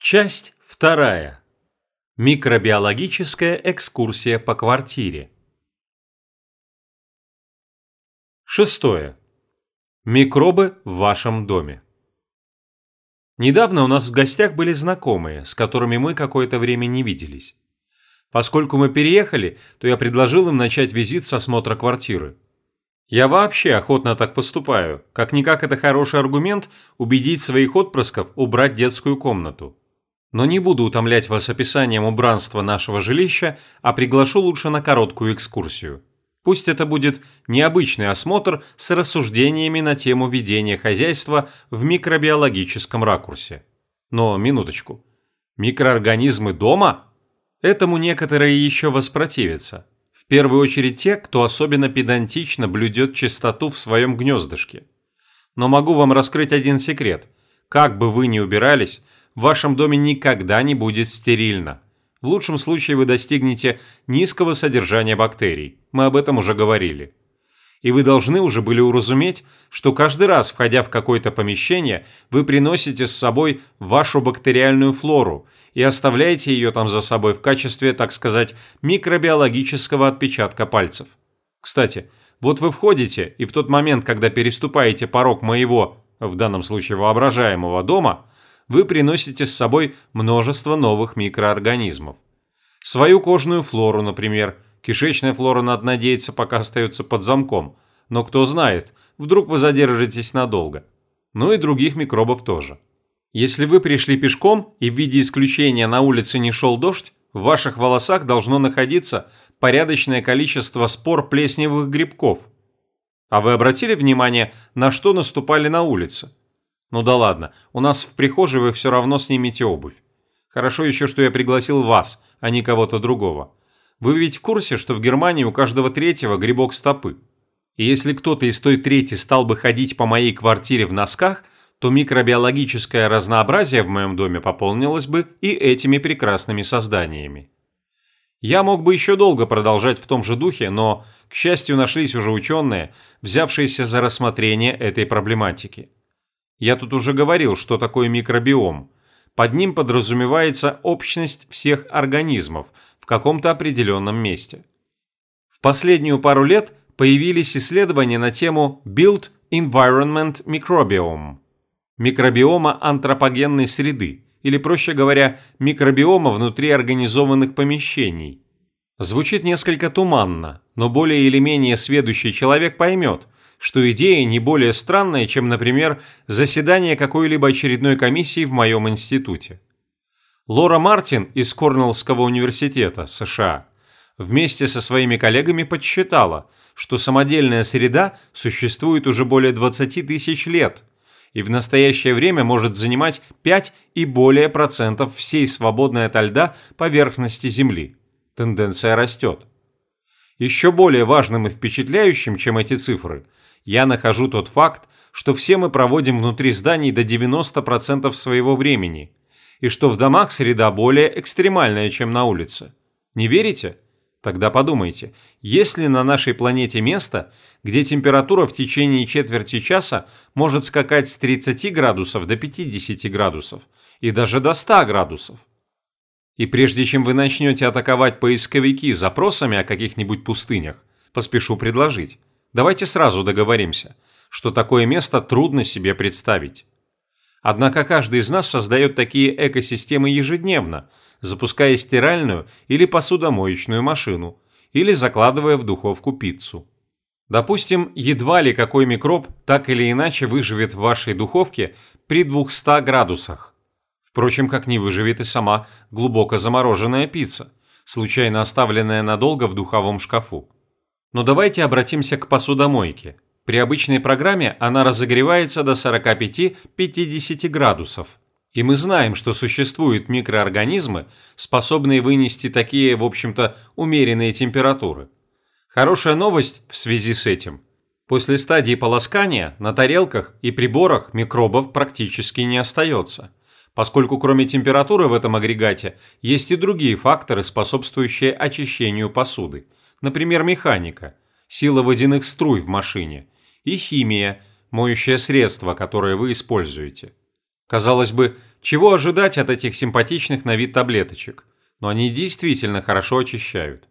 Часть вторая. Микробиологическая экскурсия по квартире. Шестое. Микробы в вашем доме. Недавно у нас в гостях были знакомые, с которыми мы какое-то время не виделись. Поскольку мы переехали, то я предложил им начать визит с осмотра квартиры. Я вообще охотно так поступаю, как-никак это хороший аргумент убедить своих отпрысков убрать детскую комнату. Но не буду утомлять вас описанием убранства нашего жилища, а приглашу лучше на короткую экскурсию. Пусть это будет необычный осмотр с рассуждениями на тему ведения хозяйства в микробиологическом ракурсе. Но минуточку. Микроорганизмы дома? Этому некоторые еще воспротивятся. В первую очередь те, кто особенно педантично блюдет чистоту в своем гнездышке. Но могу вам раскрыть один секрет. Как бы вы ни убирались, в вашем доме никогда не будет стерильно. В лучшем случае вы достигнете низкого содержания бактерий. Мы об этом уже говорили. И вы должны уже были уразуметь, что каждый раз, входя в какое-то помещение, вы приносите с собой вашу бактериальную флору и оставляете ее там за собой в качестве, так сказать, микробиологического отпечатка пальцев. Кстати, вот вы входите, и в тот момент, когда переступаете порог моего, в данном случае воображаемого дома, вы приносите с собой множество новых микроорганизмов. Свою кожную флору, например. Кишечная флора, надо надеяться, пока остается под замком. Но кто знает, вдруг вы задержитесь надолго. Ну и других микробов тоже. Если вы пришли пешком и в виде исключения на улице не шел дождь, в ваших волосах должно находиться порядочное количество спор плесневых грибков. А вы обратили внимание, на что наступали на улице? Ну да ладно, у нас в прихожей вы все равно снимете обувь. Хорошо еще, что я пригласил вас, а не кого-то другого. Вы ведь в курсе, что в Германии у каждого третьего грибок стопы? И если кто-то из той трети стал бы ходить по моей квартире в носках, то микробиологическое разнообразие в моем доме пополнилось бы и этими прекрасными созданиями. Я мог бы еще долго продолжать в том же духе, но, к счастью, нашлись уже ученые, взявшиеся за рассмотрение этой проблематики. Я тут уже говорил, что такое микробиом. Под ним подразумевается общность всех организмов в каком-то определенном месте. В последнюю пару лет появились исследования на тему Built Environment Microbiome – микробиома антропогенной среды, или, проще говоря, микробиома внутри организованных помещений. Звучит несколько туманно, но более или менее сведущий человек поймет – что идея не более странная, чем, например, заседание какой-либо очередной комиссии в моем институте. Лора Мартин из Корнеллского университета, США, вместе со своими коллегами подсчитала, что самодельная среда существует уже более 20 тысяч лет и в настоящее время может занимать 5 и более процентов всей свободной ото льда поверхности Земли. Тенденция растет. Еще более важным и впечатляющим, чем эти цифры – я нахожу тот факт, что все мы проводим внутри зданий до 90% своего времени, и что в домах среда более экстремальная, чем на улице. Не верите? Тогда подумайте, есть ли на нашей планете место, где температура в течение четверти часа может скакать с 30 градусов до 50 градусов и даже до 100 градусов? И прежде чем вы начнете атаковать поисковики запросами о каких-нибудь пустынях, поспешу предложить. Давайте сразу договоримся, что такое место трудно себе представить. Однако каждый из нас создает такие экосистемы ежедневно, запуская стиральную или посудомоечную машину, или закладывая в духовку пиццу. Допустим, едва ли какой микроб так или иначе выживет в вашей духовке при 200 градусах. Впрочем, как не выживет и сама глубоко замороженная пицца, случайно оставленная надолго в духовом шкафу. Но давайте обратимся к посудомойке. При обычной программе она разогревается до 45-50 градусов. И мы знаем, что существуют микроорганизмы, способные вынести такие, в общем-то, умеренные температуры. Хорошая новость в связи с этим. После стадии полоскания на тарелках и приборах микробов практически не остается, поскольку кроме температуры в этом агрегате есть и другие факторы, способствующие очищению посуды – например, механика, сила водяных струй в машине, и химия, моющее средство, которое вы используете. Казалось бы, чего ожидать от этих симпатичных на вид таблеточек? Но они действительно хорошо очищают.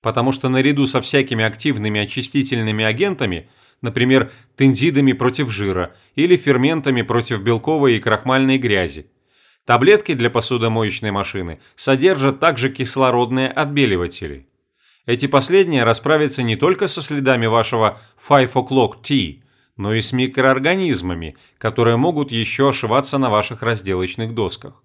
Потому что наряду со всякими активными очистительными агентами, например, тензидами против жира или ферментами против белковой и крахмальной грязи, таблетки для посудомоечной машины содержат также кислородные отбеливатели. Эти последние расправятся не только со следами вашего five o'clock tea, но и с микроорганизмами, которые могут еще ошиваться на ваших разделочных досках.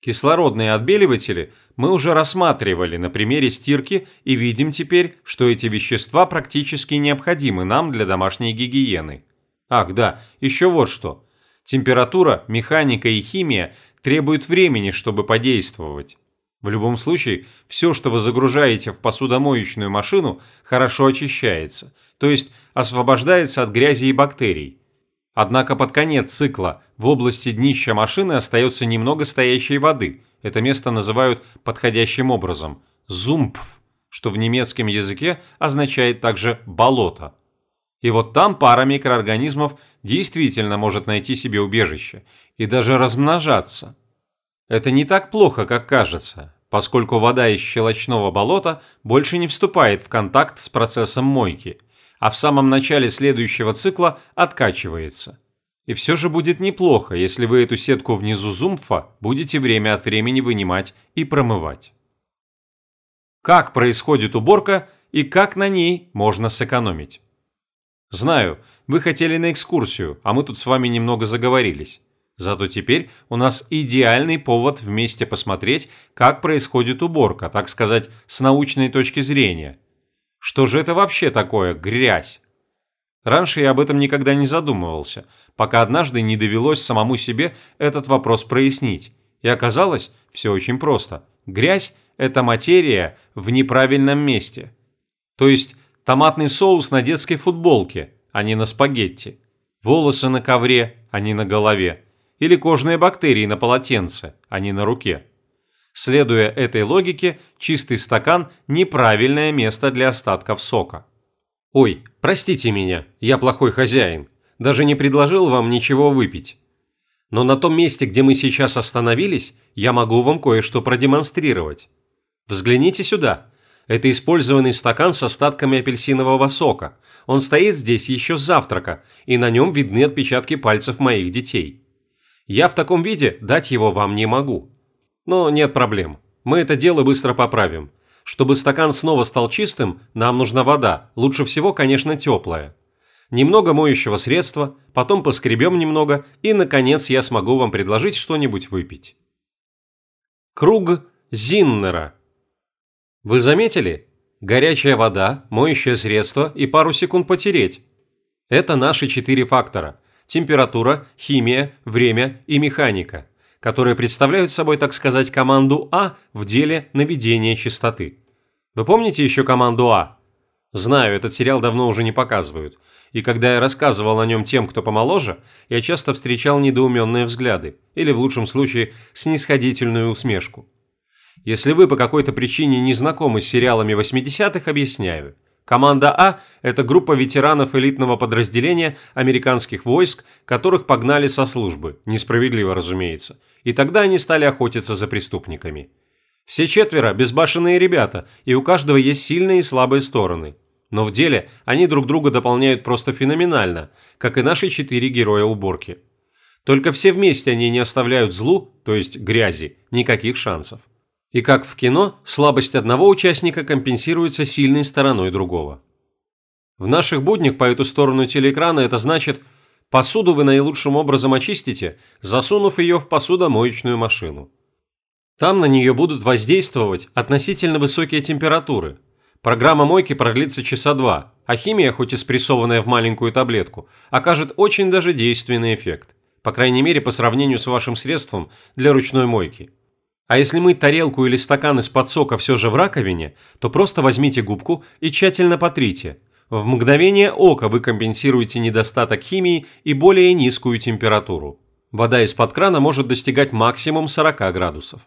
Кислородные отбеливатели мы уже рассматривали на примере стирки и видим теперь, что эти вещества практически необходимы нам для домашней гигиены. Ах да, еще вот что. Температура, механика и химия требуют времени, чтобы подействовать. В любом случае, все, что вы загружаете в посудомоечную машину, хорошо очищается, то есть освобождается от грязи и бактерий. Однако под конец цикла в области днища машины остается немного стоящей воды. Это место называют подходящим образом – зумпф, что в немецком языке означает также «болото». И вот там пара микроорганизмов действительно может найти себе убежище и даже размножаться. Это не так плохо, как кажется поскольку вода из щелочного болота больше не вступает в контакт с процессом мойки, а в самом начале следующего цикла откачивается. И все же будет неплохо, если вы эту сетку внизу зумфа будете время от времени вынимать и промывать. Как происходит уборка и как на ней можно сэкономить? Знаю, вы хотели на экскурсию, а мы тут с вами немного заговорились. Зато теперь у нас идеальный повод вместе посмотреть, как происходит уборка, так сказать, с научной точки зрения. Что же это вообще такое грязь? Раньше я об этом никогда не задумывался, пока однажды не довелось самому себе этот вопрос прояснить. И оказалось, все очень просто. Грязь – это материя в неправильном месте. То есть томатный соус на детской футболке, а не на спагетти. Волосы на ковре, а не на голове или кожные бактерии на полотенце, а не на руке. Следуя этой логике, чистый стакан – неправильное место для остатков сока. «Ой, простите меня, я плохой хозяин. Даже не предложил вам ничего выпить. Но на том месте, где мы сейчас остановились, я могу вам кое-что продемонстрировать. Взгляните сюда. Это использованный стакан с остатками апельсинового сока. Он стоит здесь еще с завтрака, и на нем видны отпечатки пальцев моих детей. Я в таком виде дать его вам не могу. Но нет проблем. Мы это дело быстро поправим. Чтобы стакан снова стал чистым, нам нужна вода, лучше всего, конечно, теплая. Немного моющего средства, потом поскребем немного, и, наконец, я смогу вам предложить что-нибудь выпить. Круг Зиннера. Вы заметили? Горячая вода, моющее средство и пару секунд потереть. Это наши четыре фактора температура, химия, время и механика, которые представляют собой, так сказать, команду А в деле наведения чистоты. Вы помните еще команду А? Знаю, этот сериал давно уже не показывают, и когда я рассказывал о нем тем, кто помоложе, я часто встречал недоуменные взгляды, или в лучшем случае снисходительную усмешку. Если вы по какой-то причине не знакомы с сериалами 80-х, объясняю. Команда А – это группа ветеранов элитного подразделения американских войск, которых погнали со службы, несправедливо, разумеется, и тогда они стали охотиться за преступниками. Все четверо – безбашенные ребята, и у каждого есть сильные и слабые стороны. Но в деле они друг друга дополняют просто феноменально, как и наши четыре героя уборки. Только все вместе они не оставляют злу, то есть грязи, никаких шансов. И как в кино, слабость одного участника компенсируется сильной стороной другого. В наших буднях по эту сторону телеэкрана это значит посуду вы наилучшим образом очистите, засунув ее в посудомоечную машину. Там на нее будут воздействовать относительно высокие температуры. Программа мойки продлится часа два, а химия, хоть и спрессованная в маленькую таблетку, окажет очень даже действенный эффект. По крайней мере, по сравнению с вашим средством для ручной мойки. А если мыть тарелку или стакан из-под сока все же в раковине, то просто возьмите губку и тщательно потрите. В мгновение ока вы компенсируете недостаток химии и более низкую температуру. Вода из-под крана может достигать максимум 40 градусов.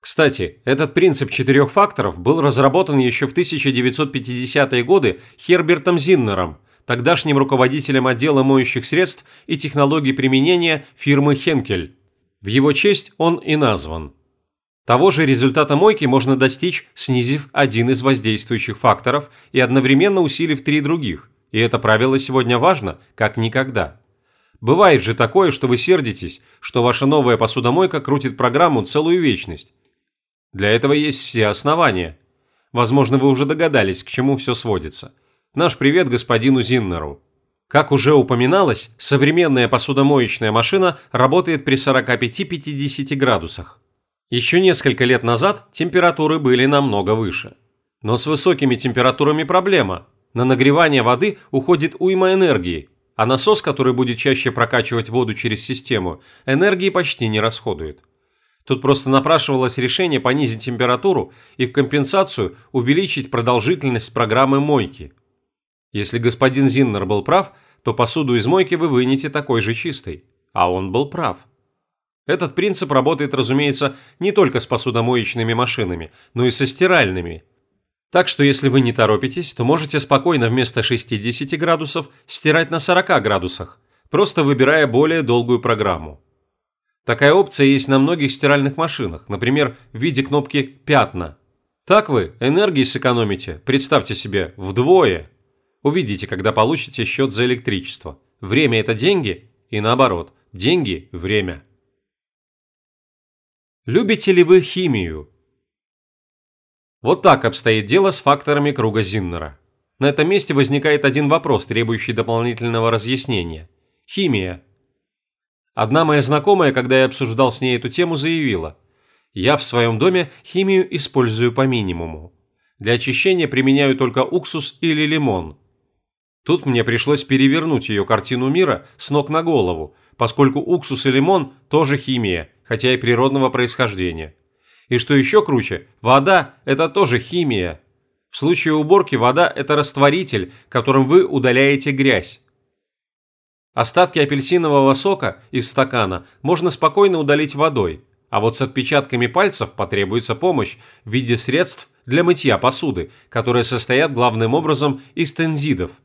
Кстати, этот принцип четырех факторов был разработан еще в 1950-е годы Хербертом Зиннером, тогдашним руководителем отдела моющих средств и технологий применения фирмы Хенкель. В его честь он и назван. Того же результата мойки можно достичь, снизив один из воздействующих факторов и одновременно усилив три других, и это правило сегодня важно, как никогда. Бывает же такое, что вы сердитесь, что ваша новая посудомойка крутит программу целую вечность. Для этого есть все основания. Возможно, вы уже догадались, к чему все сводится. Наш привет господину Зиннеру. Как уже упоминалось, современная посудомоечная машина работает при 45-50 градусах. Еще несколько лет назад температуры были намного выше. Но с высокими температурами проблема. На нагревание воды уходит уйма энергии, а насос, который будет чаще прокачивать воду через систему, энергии почти не расходует. Тут просто напрашивалось решение понизить температуру и в компенсацию увеличить продолжительность программы мойки – если господин Зиннер был прав, то посуду из мойки вы вынете такой же чистой. А он был прав. Этот принцип работает, разумеется, не только с посудомоечными машинами, но и со стиральными. Так что если вы не торопитесь, то можете спокойно вместо 60 градусов стирать на 40 градусах, просто выбирая более долгую программу. Такая опция есть на многих стиральных машинах, например, в виде кнопки «Пятна». Так вы энергии сэкономите, представьте себе, вдвое – Увидите, когда получите счет за электричество. Время – это деньги, и наоборот, деньги – время. Любите ли вы химию? Вот так обстоит дело с факторами круга Зиннера. На этом месте возникает один вопрос, требующий дополнительного разъяснения. Химия. Одна моя знакомая, когда я обсуждал с ней эту тему, заявила, «Я в своем доме химию использую по минимуму. Для очищения применяю только уксус или лимон, Тут мне пришлось перевернуть ее картину мира с ног на голову, поскольку уксус и лимон тоже химия, хотя и природного происхождения. И что еще круче, вода – это тоже химия. В случае уборки вода – это растворитель, которым вы удаляете грязь. Остатки апельсинового сока из стакана можно спокойно удалить водой, а вот с отпечатками пальцев потребуется помощь в виде средств для мытья посуды, которые состоят главным образом из тензидов –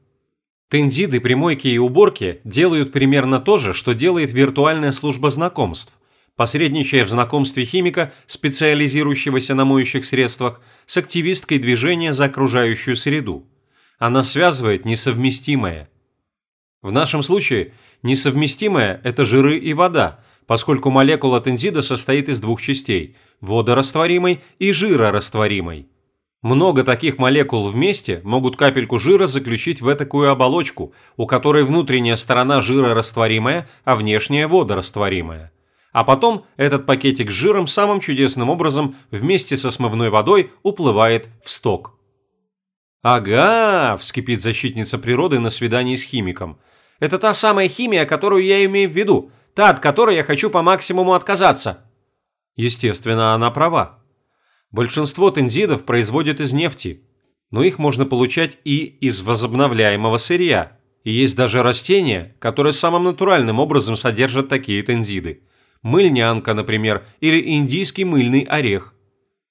Тензиды при мойке и уборке делают примерно то же, что делает виртуальная служба знакомств, посредничая в знакомстве химика, специализирующегося на моющих средствах, с активисткой движения за окружающую среду. Она связывает несовместимое. В нашем случае несовместимое – это жиры и вода, поскольку молекула тензида состоит из двух частей – водорастворимой и жирорастворимой. Много таких молекул вместе могут капельку жира заключить в этакую оболочку, у которой внутренняя сторона жира растворимая, а внешняя водорастворимая. А потом этот пакетик с жиром самым чудесным образом вместе со смывной водой уплывает в сток. «Ага», – вскипит защитница природы на свидании с химиком. «Это та самая химия, которую я имею в виду, та, от которой я хочу по максимуму отказаться». Естественно, она права. Большинство тензидов производят из нефти, но их можно получать и из возобновляемого сырья. И есть даже растения, которые самым натуральным образом содержат такие тензиды. Мыльнянка, например, или индийский мыльный орех.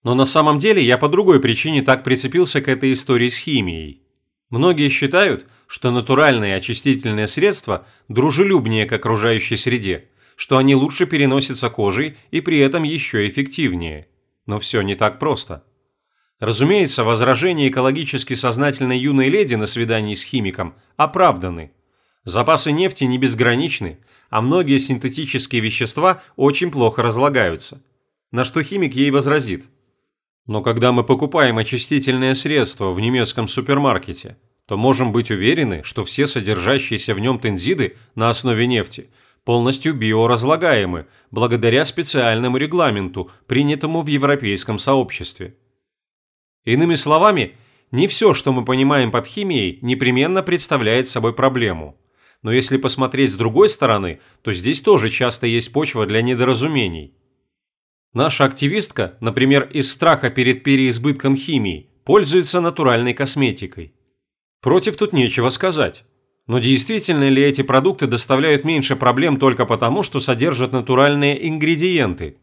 Но на самом деле я по другой причине так прицепился к этой истории с химией. Многие считают, что натуральные очистительные средства дружелюбнее к окружающей среде, что они лучше переносятся кожей и при этом еще эффективнее. Но все не так просто. Разумеется, возражения экологически сознательной юной леди на свидании с химиком оправданы. Запасы нефти не безграничны, а многие синтетические вещества очень плохо разлагаются. На что химик ей возразит. Но когда мы покупаем очистительное средство в немецком супермаркете, то можем быть уверены, что все содержащиеся в нем тензиды на основе нефти полностью биоразлагаемы благодаря специальному регламенту, принятому в Европейском сообществе. Иными словами, не все, что мы понимаем под химией, непременно представляет собой проблему. Но если посмотреть с другой стороны, то здесь тоже часто есть почва для недоразумений. Наша активистка, например, из страха перед переизбытком химии, пользуется натуральной косметикой. Против тут нечего сказать. Но действительно ли эти продукты доставляют меньше проблем только потому, что содержат натуральные ингредиенты?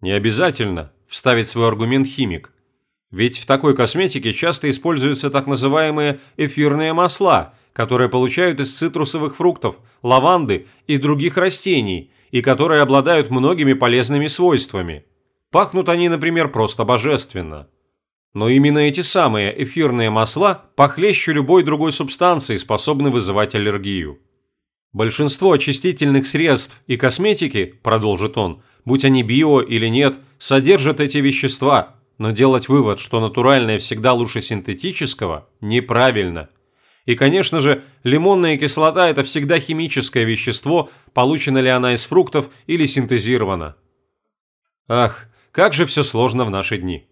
Не обязательно, вставить свой аргумент химик. Ведь в такой косметике часто используются так называемые эфирные масла, которые получают из цитрусовых фруктов, лаванды и других растений, и которые обладают многими полезными свойствами. Пахнут они, например, просто божественно. Но именно эти самые эфирные масла похлеще любой другой субстанции способны вызывать аллергию. Большинство очистительных средств и косметики, продолжит он, будь они био или нет, содержат эти вещества, но делать вывод, что натуральное всегда лучше синтетического, неправильно. И, конечно же, лимонная кислота – это всегда химическое вещество, получена ли она из фруктов или синтезирована. Ах, как же все сложно в наши дни.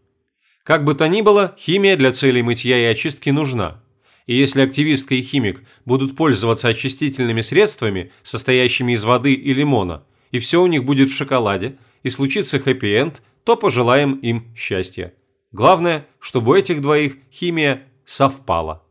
Как бы то ни было, химия для целей мытья и очистки нужна. И если активистка и химик будут пользоваться очистительными средствами, состоящими из воды и лимона, и все у них будет в шоколаде, и случится хэппи-энд, то пожелаем им счастья. Главное, чтобы у этих двоих химия совпала.